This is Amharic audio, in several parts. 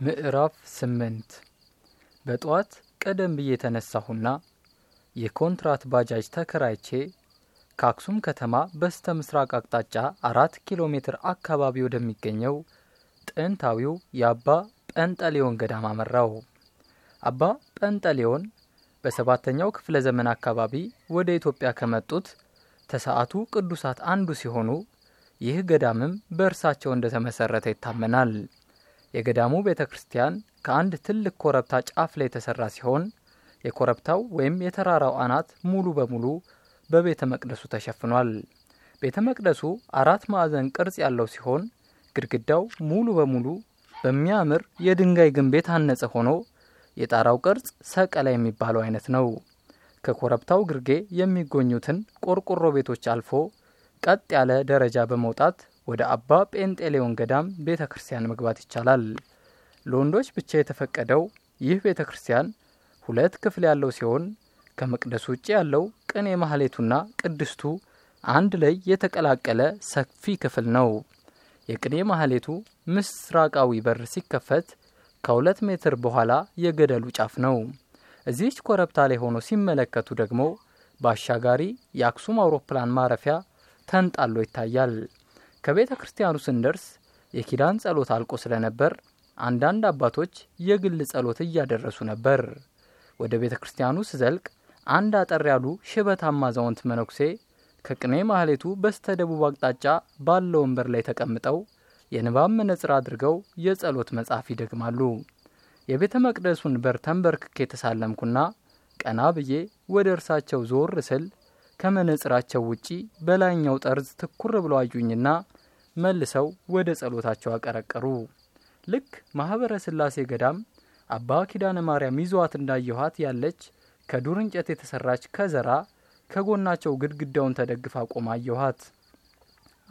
ምዕራፍ ስምንት በጠዋት ቀደም ብዬ የተነሳሁና የኮንትራት ባጃጅ ተከራይቼ ከአክሱም ከተማ በስተ ምስራቅ አቅጣጫ አራት ኪሎ ሜትር አካባቢ ወደሚገኘው ጥንታዊው የአባ ጰንጠሌዎን ገዳም አመራው። አባ ጰንጠሌዎን በሰባተኛው ክፍለ ዘመን አካባቢ ወደ ኢትዮጵያ ከመጡት ተሰዓቱ ቅዱሳት አንዱ ሲሆኑ ይህ ገዳምም በእርሳቸው እንደተመሰረተ ይታመናል። የገዳሙ ቤተ ክርስቲያን ከአንድ ትልቅ ኮረብታ ጫፍ ላይ የተሰራ ሲሆን የኮረብታው ወይም የተራራው አናት ሙሉ በሙሉ በቤተ መቅደሱ ተሸፍኗል። ቤተ መቅደሱ አራት ማዕዘን ቅርጽ ያለው ሲሆን ግድግዳው ሙሉ በሙሉ በሚያምር የድንጋይ ግንብ የታነጸ ሆኖ የጣራው ቅርጽ ሰቀላ የሚባለው አይነት ነው። ከኮረብታው ግርጌ የሚገኙትን ቆርቆሮ ቤቶች አልፎ ቀጥ ያለ ደረጃ በመውጣት ወደ አባ ጴንጤሌዎን ገዳም ቤተ ክርስቲያን መግባት ይቻላል። ለወንዶች ብቻ የተፈቀደው ይህ ቤተ ክርስቲያን ሁለት ክፍል ያለው ሲሆን ከመቅደሱ ውጭ ያለው ቅኔ ማህሌቱና ቅድስቱ አንድ ላይ የተቀላቀለ ሰፊ ክፍል ነው። የቅኔ ማህሌቱ ምስራቃዊ በር ሲከፈት ከሁለት ሜትር በኋላ የገደሉ ጫፍ ነው። እዚህች ኮረብታ ላይ ሆኖ ሲመለከቱ ደግሞ በአሻጋሪ የአክሱም አውሮፕላን ማረፊያ ተንጣሎ ይታያል። ከቤተ ክርስቲያኑ ስንደርስ የኪዳን ጸሎት አልቆ ስለነበር አንዳንድ አባቶች የግል ጸሎት እያደረሱ ነበር። ወደ ቤተ ክርስቲያኑ ስዘልቅ አንድ አጠር ያሉ ሽበታማ አዛውንት መነኩሴ ከቅኔ ማህሌቱ በስተ ደቡብ አቅጣጫ ባለው ወንበር ላይ ተቀምጠው የንባብ መነጽር አድርገው የጸሎት መጽሐፍ ይደግማሉ። የቤተ መቅደሱን በር ተንበርክኬ የተሳለምኩና ቀና ብዬ ወደ እርሳቸው ዞር ስል ከመነጽራቸው ውጪ በላይኛው ጠርዝ ትኩር ብለው አዩኝና መልሰው ወደ ጸሎታቸው አቀረቀሩ። ልክ ማኅበረ ሥላሴ ገዳም አባ ኪዳነ ማርያም ይዘዋት እንዳየኋት ያለች ከዱር እንጨት የተሰራች ከዘራ ከጎናቸው ግድግዳውን ተደግፋ ቆማ አየኋት።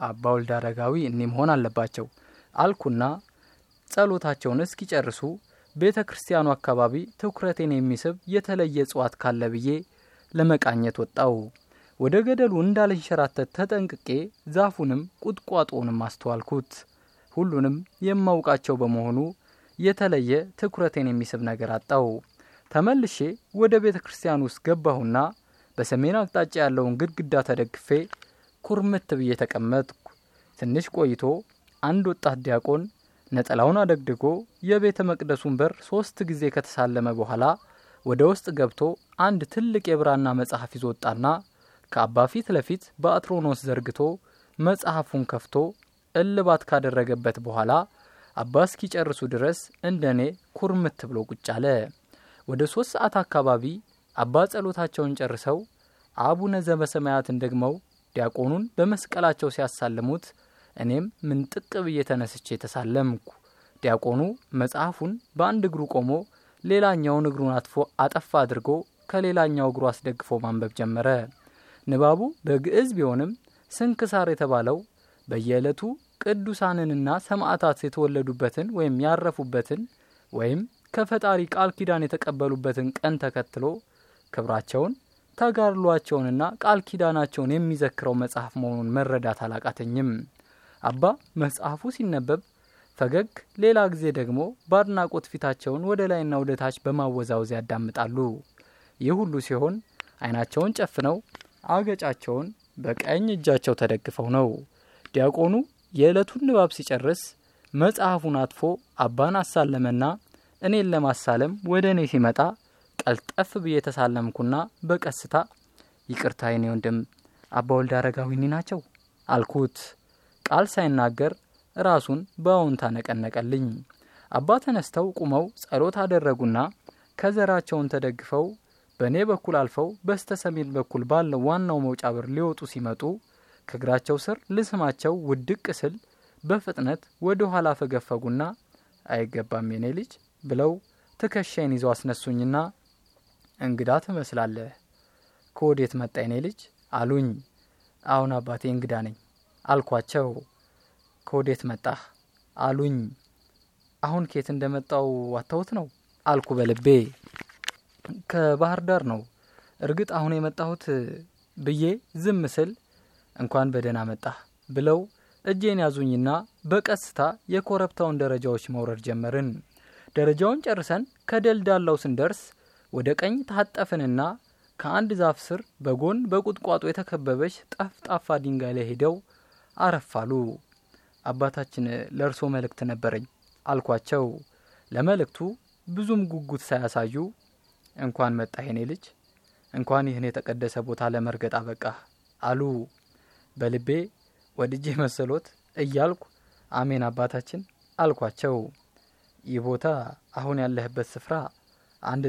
አባ ወልደ አረጋዊ እኒ መሆን አለባቸው አልኩና ጸሎታቸውን እስኪጨርሱ ቤተ ክርስቲያኑ አካባቢ ትኩረቴን የሚስብ የተለየ እጽዋት ካለ ብዬ ለመቃኘት ወጣው። ወደ ገደሉ እንዳልንሸራተት ተጠንቅቄ ዛፉንም ቁጥቋጦውንም አስተዋልኩት። ሁሉንም የማውቃቸው በመሆኑ የተለየ ትኩረቴን የሚስብ ነገር አጣው። ተመልሼ ወደ ቤተ ክርስቲያን ውስጥ ገባሁና በሰሜን አቅጣጫ ያለውን ግድግዳ ተደግፌ ኩርምት ብዬ ተቀመጥኩ። ትንሽ ቆይቶ አንድ ወጣት ዲያቆን ነጠላውን አደግድጎ የቤተ መቅደሱን በር ሶስት ጊዜ ከተሳለመ በኋላ ወደ ውስጥ ገብቶ አንድ ትልቅ የብራና መጽሐፍ ይዞ ወጣና ከአባ ፊት ለፊት በአትሮኖስ ዘርግቶ መጽሐፉን ከፍቶ እልባት ካደረገበት በኋላ አባ እስኪጨርሱ ድረስ እንደ እኔ ኩርምት ብሎ ቁጭ አለ። ወደ ሶስት ሰዓት አካባቢ አባ ጸሎታቸውን ጨርሰው አቡነ ዘበሰማያትን ደግመው ዲያቆኑን በመስቀላቸው ሲያሳልሙት እኔም ምንጥቅ ብዬ ተነስቼ ተሳለምኩ። ዲያቆኑ መጽሐፉን በአንድ እግሩ ቆሞ ሌላኛውን እግሩን አጥፎ አጠፋ አድርጎ ከሌላኛው እግሩ አስደግፎ ማንበብ ጀመረ። ንባቡ በግዕዝ ቢሆንም ስንክሳር የተባለው በየዕለቱ ቅዱሳንንና ሰማዕታት የተወለዱበትን ወይም ያረፉበትን ወይም ከፈጣሪ ቃል ኪዳን የተቀበሉበትን ቀን ተከትሎ ክብራቸውን ተጋድሏቸውንና ቃል ኪዳናቸውን የሚዘክረው መጽሐፍ መሆኑን መረዳት አላቃተኝም። አባ መጽሐፉ ሲነበብ ፈገግ፣ ሌላ ጊዜ ደግሞ በአድናቆት ፊታቸውን ወደ ላይና ወደ ታች በማወዛወዝ ያዳምጣሉ። ይህ ሁሉ ሲሆን ዓይናቸውን ጨፍነው አገጫቸውን በቀኝ እጃቸው ተደግፈው ነው። ዲያቆኑ የዕለቱን ንባብ ሲጨርስ መጽሐፉን አጥፎ አባን አሳለመና እኔን ለማሳለም ወደ እኔ ሲመጣ ቀልጠፍ ብዬ የተሳለምኩና በቀስታ ይቅርታ የኔ ወንድም አባ ወልደ አረጋዊ ናቸው አልኩት። ቃል ሳይናገር ራሱን በአዎንታ ነቀነቀልኝ። አባ ተነስተው ቁመው ጸሎት አደረጉና ከዘራቸውን ተደግፈው በእኔ በኩል አልፈው በስተ ሰሜን በኩል ባለው ዋናው መውጫ በር ሊወጡ ሲመጡ ከእግራቸው ስር ልስማቸው ውድቅ ስል በፍጥነት ወደ ኋላ ፈገፈጉና አይገባም የኔ ልጅ ብለው ትከሻይን ይዘው አስነሱኝና እንግዳ ትመስላለህ፣ ከወዴት መጣ የኔ ልጅ አሉኝ። አሁን አባቴ እንግዳ ነኝ አልኳቸው። ከወዴት መጣህ አሉኝ። አሁን ኬት እንደመጣው አታውት ነው አልኩ በልቤ። ከባህር ዳር ነው እርግጥ አሁን የመጣሁት ብዬ ዝም ስል እንኳን በደህና መጣህ ብለው እጄን ያዙኝና በቀስታ የኮረብታውን ደረጃዎች መውረድ ጀመርን። ደረጃውን ጨርሰን ከደልዳላው ስንደርስ ወደ ቀኝ ታጠፍንና ከአንድ ዛፍ ስር በጎን በቁጥቋጦ የተከበበች ጠፍጣፋ ድንጋይ ላይ ሄደው አረፋሉ። አባታችን ለእርሶ መልእክት ነበረኝ አልኳቸው። ለመልእክቱ ብዙም ጉጉት ሳያሳዩ እንኳን መጣ የኔ ልጅ፣ እንኳን ይህን የተቀደሰ ቦታ ለመርገጥ አበቃህ አሉ። በልቤ ወድጄ መሰሎት እያልኩ አሜን አባታችን አልኳቸው። ይህ ቦታ አሁን ያለህበት ስፍራ አንድ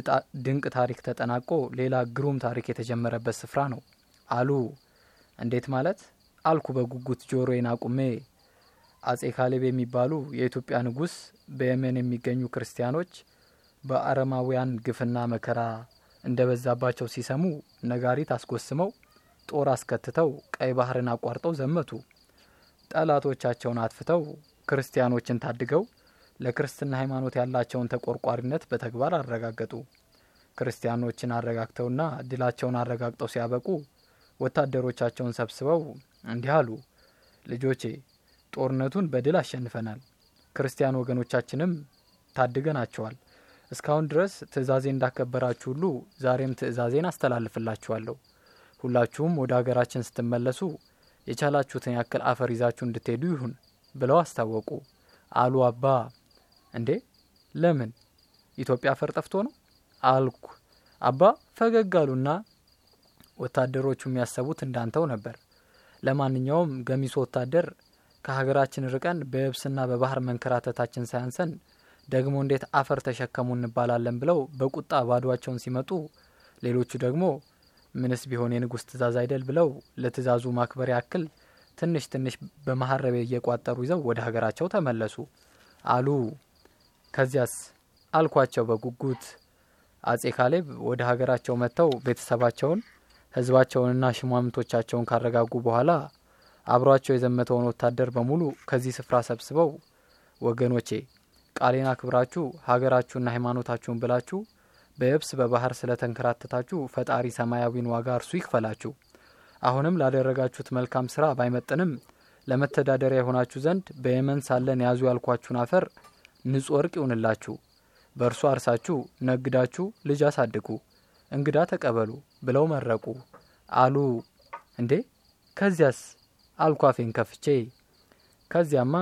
ድንቅ ታሪክ ተጠናቆ ሌላ ግሩም ታሪክ የተጀመረበት ስፍራ ነው አሉ። እንዴት ማለት አልኩ በጉጉት ጆሮዬን አቁሜ። አጼ ካሌብ የሚባሉ የኢትዮጵያ ንጉሥ በየመን የሚገኙ ክርስቲያኖች በአረማውያን ግፍና መከራ እንደ በዛባቸው ሲሰሙ ነጋሪት አስጎስመው ጦር አስከትተው ቀይ ባህርን አቋርጠው ዘመቱ። ጠላቶቻቸውን አጥፍተው ክርስቲያኖችን ታድገው ለክርስትና ሃይማኖት ያላቸውን ተቆርቋሪነት በተግባር አረጋገጡ። ክርስቲያኖችን አረጋግተውና ድላቸውን አረጋግጠው ሲያበቁ ወታደሮቻቸውን ሰብስበው እንዲህ አሉ። ልጆቼ ጦርነቱን በድል አሸንፈናል። ክርስቲያን ወገኖቻችንም ታድገናቸዋል። እስካሁን ድረስ ትእዛዜ እንዳከበራችሁ ሁሉ ዛሬም ትእዛዜን አስተላልፍላችኋለሁ። ሁላችሁም ወደ ሀገራችን ስትመለሱ የቻላችሁትን ያክል አፈር ይዛችሁ እንድትሄዱ ይሁን ብለው አስታወቁ። አሉ አባ እንዴ ለምን ኢትዮጵያ አፈር ጠፍቶ ነው አልኩ። አባ ፈገግ አሉና ወታደሮቹ የሚያሰቡት እንዳንተው ነበር። ለማንኛውም ገሚሱ ወታደር ከሀገራችን ርቀን በየብስና በባህር መንከራተታችን ሳያንሰን ደግሞ እንዴት አፈር ተሸከሙ እንባላለን ብለው በቁጣ ባዷቸውን ሲመጡ፣ ሌሎቹ ደግሞ ምንስ ቢሆን የንጉሥ ትእዛዝ አይደል ብለው ለትእዛዙ ማክበር ያክል ትንሽ ትንሽ በመሀረቤ እየቋጠሩ ይዘው ወደ ሀገራቸው ተመለሱ አሉ። ከዚያስ አልኳቸው በጉጉት። አጼ ካሌብ ወደ ሀገራቸው መጥተው ቤተሰባቸውን ሕዝባቸውንና ሽሟምንቶቻቸውን ካረጋጉ በኋላ አብሯቸው የዘመተውን ወታደር በሙሉ ከዚህ ስፍራ ሰብስበው ወገኖቼ ቃሌን አክብራችሁ ሀገራችሁና ሃይማኖታችሁን ብላችሁ በየብስ በባህር ስለተንከራተታችሁ ፈጣሪ ሰማያዊን ዋጋ እርሱ ይክፈላችሁ። አሁንም ላደረጋችሁት መልካም ስራ ባይመጥንም ለመተዳደሪያ የሆናችሁ ዘንድ በየመን ሳለን ያዙ ያልኳችሁን አፈር ንጹሕ ወርቅ ይሁንላችሁ። በእርሱ አርሳችሁ ነግዳችሁ ልጅ አሳድጉ፣ እንግዳ ተቀበሉ ብለው መረቁ አሉ። እንዴ ከዚያስ አልኩ አፌን ከፍቼ። ከዚያማ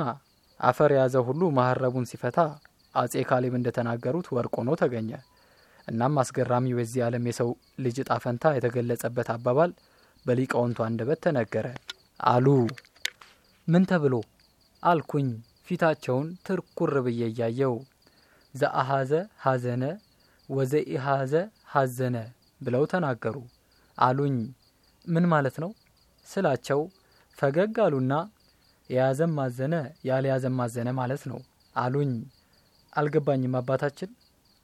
አፈር የያዘ ሁሉ መሀረቡን ሲፈታ አጼ ካሌብ እንደተናገሩት ወርቅ ሆኖ ተገኘ። እናም አስገራሚው የዚህ ዓለም የሰው ልጅ እጣ ፈንታ የተገለጸበት አባባል በሊቃውንቱ አንደበት ተነገረ አሉ። ምን ተብሎ አልኩኝ ፊታቸውን ትርኩር ብዬ እያየው። ዘአሃዘ ሀዘነ ወዘኢሃዘ ሀዘነ ብለው ተናገሩ አሉኝ። ምን ማለት ነው ስላቸው ፈገግ አሉና የያዘም ማዘነ ያልያዘም ማዘነ ማለት ነው አሉኝ። አልገባኝም አባታችን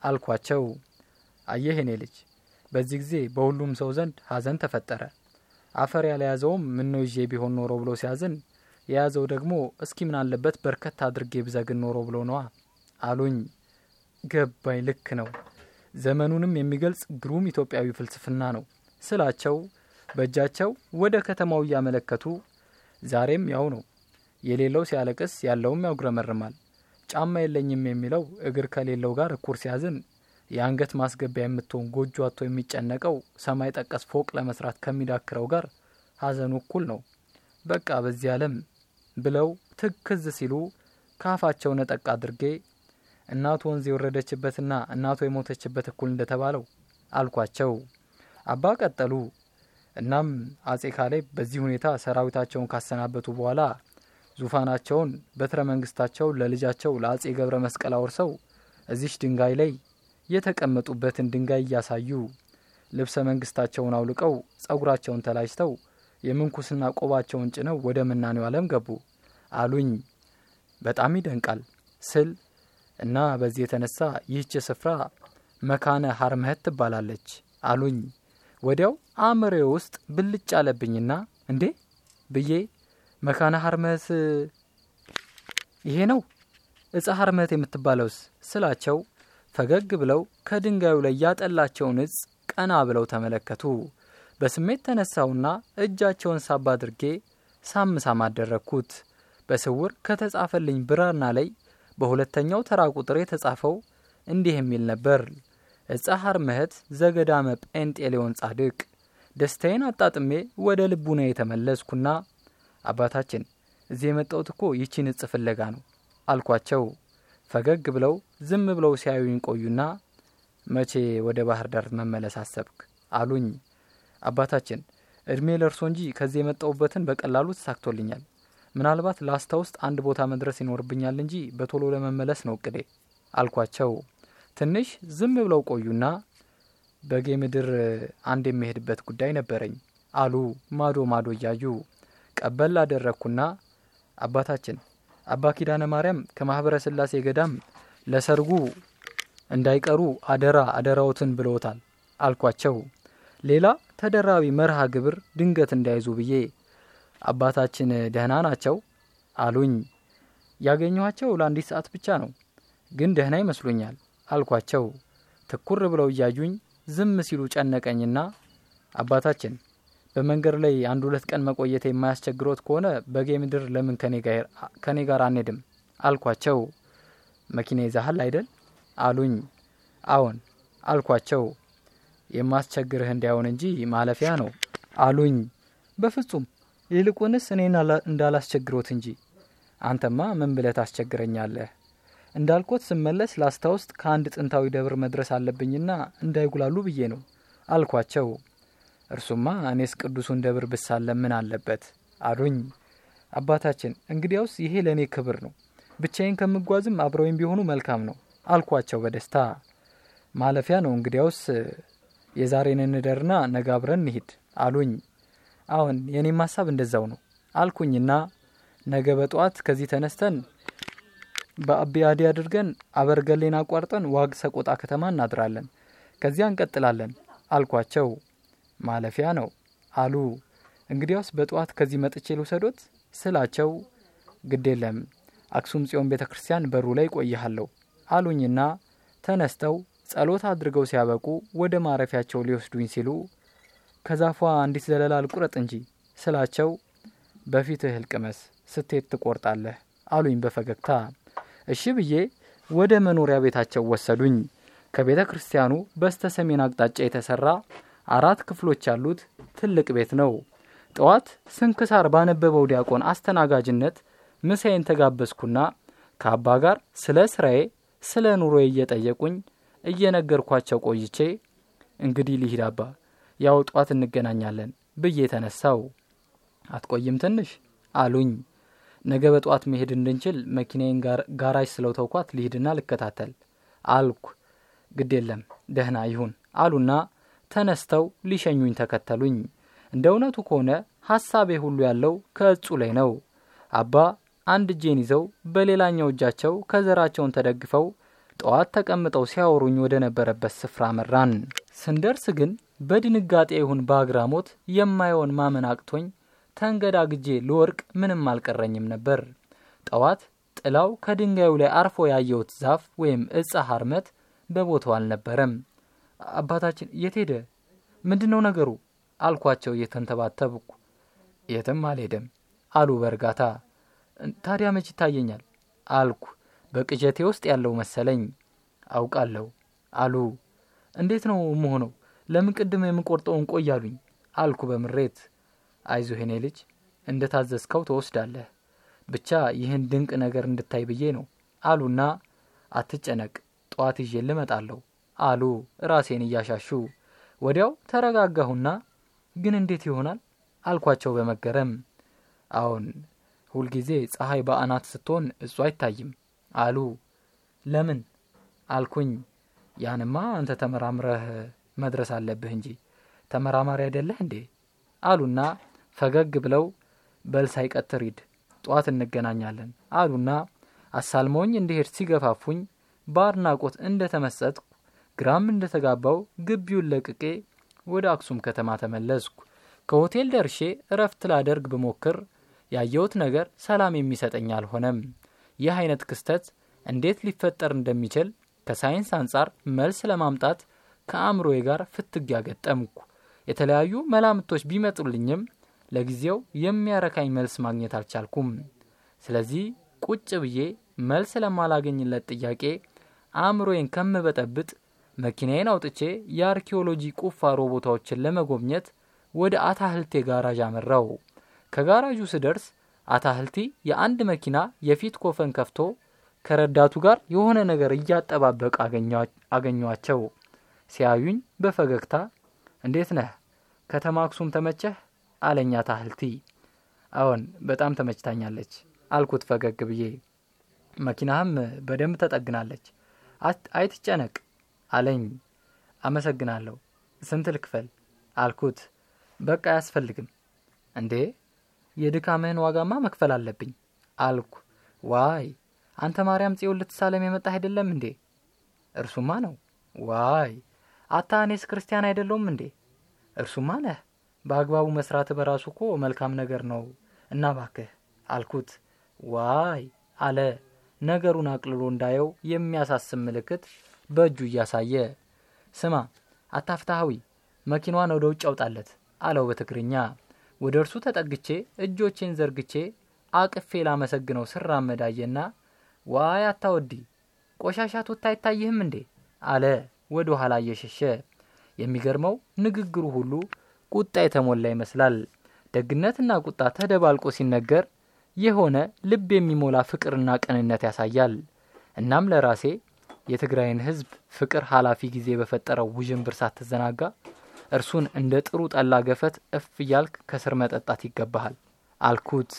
አልኳቸው። አየህ የኔ ልጅ በዚህ ጊዜ በሁሉም ሰው ዘንድ ሀዘን ተፈጠረ። አፈር ያልያዘውም ምነው ይዤ ቢሆን ኖሮ ብሎ ሲያዝን፣ የያዘው ደግሞ እስኪ ምን አለበት በርከት አድርጌ ብዘግን ኖሮ ብሎ ነዋ አሉኝ። ገባኝ። ልክ ነው። ዘመኑንም የሚገልጽ ግሩም ኢትዮጵያዊ ፍልስፍና ነው ስላቸው በእጃቸው ወደ ከተማው እያመለከቱ ዛሬም ያው ነው። የሌለው ሲያለቅስ ያለውም ያጉረመርማል። ጫማ የለኝም የሚለው እግር ከሌለው ጋር እኩር ሲያዝን የአንገት ማስገቢያ የምትሆን ጎጆ አጥቶ የሚጨነቀው ሰማይ ጠቀስ ፎቅ ለመስራት ከሚዳክረው ጋር ሀዘኑ እኩል ነው። በቃ በዚህ ዓለም ብለው ትክዝ ሲሉ ካፋቸው ነጠቅ አድርጌ እናቱ ወንዝ የወረደችበትና እናቱ የሞተችበት እኩል እንደተባለው አልኳቸው። አባ ቀጠሉ። እናም አጼ ካሌብ በዚህ ሁኔታ ሰራዊታቸውን ካሰናበቱ በኋላ ዙፋናቸውን በትረ መንግስታቸው ለልጃቸው ለአጼ ገብረ መስቀል አውርሰው እዚች ድንጋይ ላይ የተቀመጡበትን ድንጋይ እያሳዩ ልብሰ መንግስታቸውን አውልቀው ጸጉራቸውን ተላጭተው የምንኩስና ቆባቸውን ጭነው ወደ መናኔው ዓለም ገቡ አሉኝ። በጣም ይደንቃል ስል እና በዚህ የተነሳ ይህች ስፍራ መካነ ሀርመህት ትባላለች አሉኝ። ወዲያው አእምሬ ውስጥ ብልጭ አለብኝና እንዴ ብዬ መካነ ሀርመህት ይሄ ነው እጸ ሀርመህት የምትባለውስ ስላቸው ፈገግ ብለው ከድንጋዩ ላይ ያጠላቸውን እጽ ቀና ብለው ተመለከቱ። በስሜት ተነሳውና እጃቸውን ሳብ አድርጌ ሳም ሳም አደረግኩት። በስውር ከተጻፈልኝ ብራና ላይ በሁለተኛው ተራ ቁጥር የተጻፈው እንዲህ የሚል ነበር። እጻሐር ምህት ዘገዳመ ጴንጤሌዮን ጻድቅ ደስታዬን አጣጥሜ ወደ ልቡና የተመለስኩና አባታችን እዚህ የመጣሁት እኮ ይቺን እጽ ፍለጋ ነው አልኳቸው። ፈገግ ብለው ዝም ብለው ሲያዩኝ ቆዩና መቼ ወደ ባህር ዳር መመለስ አሰብክ አሉኝ። አባታችን እድሜ ለእርሶ እንጂ ከዚህ የመጣሁበትን በቀላሉ ተሳክቶልኛል። ምናልባት ላስታ ውስጥ አንድ ቦታ መድረስ ይኖርብኛል እንጂ በቶሎ ለመመለስ ነው እቅዴ አልኳቸው። ትንሽ ዝም ብለው ቆዩና በጌ ምድር አንድ የሚሄድበት ጉዳይ ነበረኝ አሉ ማዶ ማዶ እያዩ። ቀበል አደረግኩና አባታችን አባ ኪዳነ ማርያም ከማኅበረ ሥላሴ ገዳም ለሰርጉ እንዳይቀሩ አደራ አደራዎትን ብለውታል አልኳቸው። ሌላ ተደራቢ መርሃ ግብር ድንገት እንዳይዙ ብዬ አባታችን ደህና ናቸው አሉኝ። ያገኘኋቸው ለአንዲት ሰዓት ብቻ ነው፣ ግን ደህና ይመስሉኛል አልኳቸው። ትኩር ብለው እያዩኝ ዝም ሲሉ ጨነቀኝና አባታችን በመንገድ ላይ አንድ ሁለት ቀን መቆየት የማያስቸግሮት ከሆነ በጌ ምድር ለምን ከኔ ጋር አንሄድም አልኳቸው። መኪና ይዛሃል አይደል አሉኝ። አዎን አልኳቸው። የማስቸግርህ እንዳይሆን እንጂ ማለፊያ ነው አሉኝ። በፍጹም ይልቁንስ እኔን እንዳላስቸግሮት እንጂ አንተማ ምን ብለህ ታስቸግረኛለህ? እንዳልኮት ስመለስ ላስታ ውስጥ ከአንድ ጥንታዊ ደብር መድረስ አለብኝና እንዳይጉላሉ ብዬ ነው አልኳቸው። እርሱማ እኔስ ቅዱሱን ደብር ብሳለም ምን አለበት አሉኝ። አባታችን እንግዲያውስ ይሄ ለእኔ ክብር ነው፣ ብቻዬን ከምጓዝም አብረውኝ ቢሆኑ መልካም ነው አልኳቸው በደስታ። ማለፊያ ነው እንግዲያውስ የዛሬን እንደርና ነገ አብረን እንሂድ አሉኝ። አሁን የኔም ሀሳብ እንደዛው ነው አልኩኝና ነገ በጠዋት ከዚህ ተነስተን በአቢያዲ አድርገን አበርገሌን አቋርጠን ዋግ ሰቆጣ ከተማ እናድራለን። ከዚያ እንቀጥላለን አልኳቸው። ማለፊያ ነው አሉ። እንግዲያውስ በጠዋት ከዚህ መጥቼ ልውሰዶት ስላቸው ግድ የለም አክሱም ጽዮን ቤተ ክርስቲያን በሩ ላይ ቆይሃለሁ አሉኝና ተነስተው ጸሎት አድርገው ሲያበቁ ወደ ማረፊያቸው ሊወስዱኝ ሲሉ ከዛፏ አንዲት ዘለላ ልቁረጥ እንጂ ስላቸው በፊትህ ልቅመስ ስትሄድ ትቆርጣለህ አሉኝ በፈገግታ። እሺ ብዬ ወደ መኖሪያ ቤታቸው ወሰዱኝ። ከቤተ ክርስቲያኑ በስተ ሰሜን አቅጣጫ የተሰራ አራት ክፍሎች ያሉት ትልቅ ቤት ነው። ጠዋት ስንክሳር ባነበበው ዲያቆን አስተናጋጅነት ምሳዬን ተጋበዝኩና ከአባ ጋር ስለ ስራዬ፣ ስለ ኑሮዬ እየጠየቁኝ እየነገርኳቸው ቆይቼ እንግዲህ ልሂድ አባ፣ ያው ጠዋት እንገናኛለን ብዬ ተነሳው። አትቆይም ትንሽ አሉኝ። ነገ በጠዋት መሄድ እንድንችል መኪናዬን ጋራጅ ስለው ተውኳት ልሂድና ልከታተል አልኩ። ግድ የለም ደህና ይሁን አሉና ተነስተው ሊሸኙኝ ተከተሉኝ። እንደ እውነቱ ከሆነ ሐሳቤ ሁሉ ያለው ከእጹ ላይ ነው። አባ አንድ እጄን ይዘው በሌላኛው እጃቸው ከዘራቸውን ተደግፈው ጠዋት ተቀምጠው ሲያወሩኝ ወደ ነበረበት ስፍራ መራን። ስንደርስ ግን በድንጋጤ ይሁን በአግራሞት የማየውን ማመን አቅቶኝ ተንገዳግጄ ልወርቅ ምንም አልቀረኝም ነበር። ጠዋት ጥላው ከድንጋዩ ላይ አርፎ ያየሁት ዛፍ ወይም እጸ ሐርመት በቦታው አልነበረም። አባታችን የት ሄደ? ምንድን ነው ነገሩ? አልኳቸው እየተንተባተብኩ። የትም አልሄደም አሉ በእርጋታ። ታዲያ መች ይታየኛል? አልኩ። በቅዠቴ ውስጥ ያለው መሰለኝ። አውቃለሁ አሉ። እንዴት ነው የምሆነው? ለምን ቅድም የምቆርጠውን ቆይ አልኩ በምሬት። አይዞህ የኔ ልጅ እንደ ታዘዝከው ትወስዳለህ። ብቻ ይህን ድንቅ ነገር እንድታይ ብዬ ነው አሉና አትጨነቅ፣ ጠዋት ይዤ ልመጣለሁ አሉ ራሴን እያሻሹ። ወዲያው ተረጋጋሁና ግን እንዴት ይሆናል አልኳቸው በመገረም። አዎን ሁልጊዜ ፀሐይ በአናት ስትሆን እጹ አይታይም አሉ። ለምን አልኩኝ። ያንማ አንተ ተመራምረህ መድረስ አለብህ እንጂ ተመራማሪ አይደለህ እንዴ አሉና ፈገግ ብለው በል ሳይቀትር ሂድ ጠዋት እንገናኛለን አሉና አሳልመውኝ እንዲሄድ ሲገፋፉኝ በአድናቆት እንደ ተመሰጥኩ ግራም እንደ ተጋባው ግቢውን ለቅቄ ወደ አክሱም ከተማ ተመለስኩ። ከሆቴል ደርሼ እረፍት ላደርግ ብሞክር ያየሁት ነገር ሰላም የሚሰጠኝ አልሆነም። ይህ አይነት ክስተት እንዴት ሊፈጠር እንደሚችል ከሳይንስ አንጻር መልስ ለማምጣት ከአእምሮዬ ጋር ፍትጊያ ገጠምኩ። የተለያዩ መላምቶች ቢመጡልኝም ለጊዜው የሚያረካኝ መልስ ማግኘት አልቻልኩም። ስለዚህ ቁጭ ብዬ መልስ ለማላገኝለት ጥያቄ አእምሮዬን ከምበጠብጥ መኪናዬን አውጥቼ የአርኪኦሎጂ ቁፋሮ ቦታዎችን ለመጎብኘት ወደ አታህልቴ ጋራዥ አመራው። ከጋራዡ ስደርስ አታህልቲ የአንድ መኪና የፊት ኮፈን ከፍቶ ከረዳቱ ጋር የሆነ ነገር እያጠባበቅ አገኟቸው። ሲያዩኝ በፈገግታ እንዴት ነህ? ከተማ አክሱም ተመቸህ? አለኝ አታህልቲ። አዎን በጣም ተመችታኛለች አልኩት ፈገግ ብዬ። መኪናህም በደንብ ተጠግናለች። አይትጨነቅ አለኝ። አመሰግናለሁ። ስንት ልክፈል? አልኩት። በቃ አያስፈልግም። እንዴ የድካምህን ዋጋማ መክፈል አለብኝ አልኩ። ዋይ አንተ ማርያም ጽዮን ልትሳለም የመጣህ አይደለም እንዴ? እርሱማ ነው። ዋይ አታ እኔስ ክርስቲያን አይደለሁም እንዴ? እርሱማ ነህ። በአግባቡ መስራት በራሱ እኮ መልካም ነገር ነው እና ባክህ አልኩት። ዋይ አለ ነገሩን አቅልሎ እንዳየው የሚያሳስብ ምልክት በእጁ እያሳየ። ስማ አታ ፍትሃዊ መኪናዋን ወደ ውጭ አውጣለት አለው በትግርኛ። ወደ እርሱ ተጠግቼ እጆቼን ዘርግቼ አቅፌ ላመሰግነው ስራመድ አየና ዋይ አታወዲ ቆሻሻ ቱታ አይታይህም እንዴ አለ ወደ ኋላ እየሸሸ። የሚገርመው ንግግሩ ሁሉ ቁጣ የተሞላ ይመስላል። ደግነትና ቁጣ ተደባልቆ ሲነገር የሆነ ልብ የሚሞላ ፍቅርና ቅንነት ያሳያል። እናም ለራሴ የትግራይን ሕዝብ ፍቅር ኃላፊ ጊዜ በፈጠረው ውዥንብር ሳትዘናጋ እርሱን እንደ ጥሩ ጠላ ገፈት እፍ እያልክ ከስር መጠጣት ይገባሃል አልኩት።